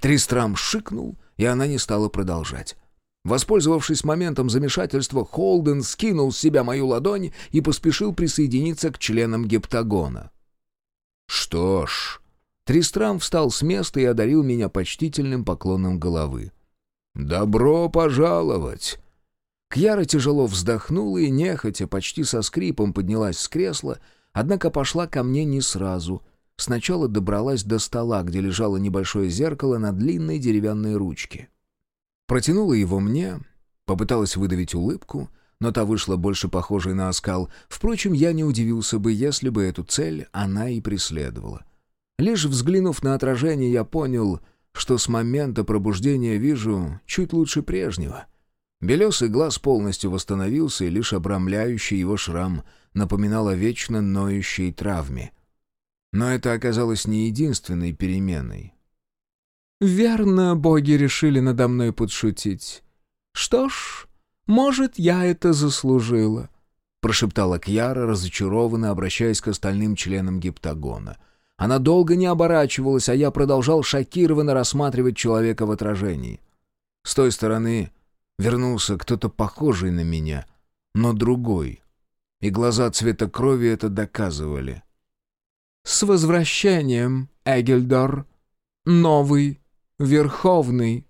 Тристрам шикнул, и она не стала продолжать. Воспользовавшись моментом замешательства, Холден скинул с себя мою ладонь и поспешил присоединиться к членам гептагона. «Что ж...» Тристрам встал с места и одарил меня почтительным поклоном головы. «Добро пожаловать!» Кьяра тяжело вздохнула и нехотя, почти со скрипом поднялась с кресла, однако пошла ко мне не сразу, Сначала добралась до стола, где лежало небольшое зеркало на длинной деревянной ручке. Протянула его мне, попыталась выдавить улыбку, но та вышла больше похожей на оскал. Впрочем, я не удивился бы, если бы эту цель она и преследовала. Лишь взглянув на отражение, я понял, что с момента пробуждения вижу чуть лучше прежнего. Белесый глаз полностью восстановился, и лишь обрамляющий его шрам напоминал о вечно ноющей травме — но это оказалось не единственной переменой. «Верно, боги решили надо мной подшутить. Что ж, может, я это заслужила», — прошептала Кьяра, разочарованно обращаясь к остальным членам гептагона. Она долго не оборачивалась, а я продолжал шокированно рассматривать человека в отражении. С той стороны вернулся кто-то похожий на меня, но другой. И глаза цвета крови это доказывали — «С возвращением, Эгельдор! Новый, Верховный!»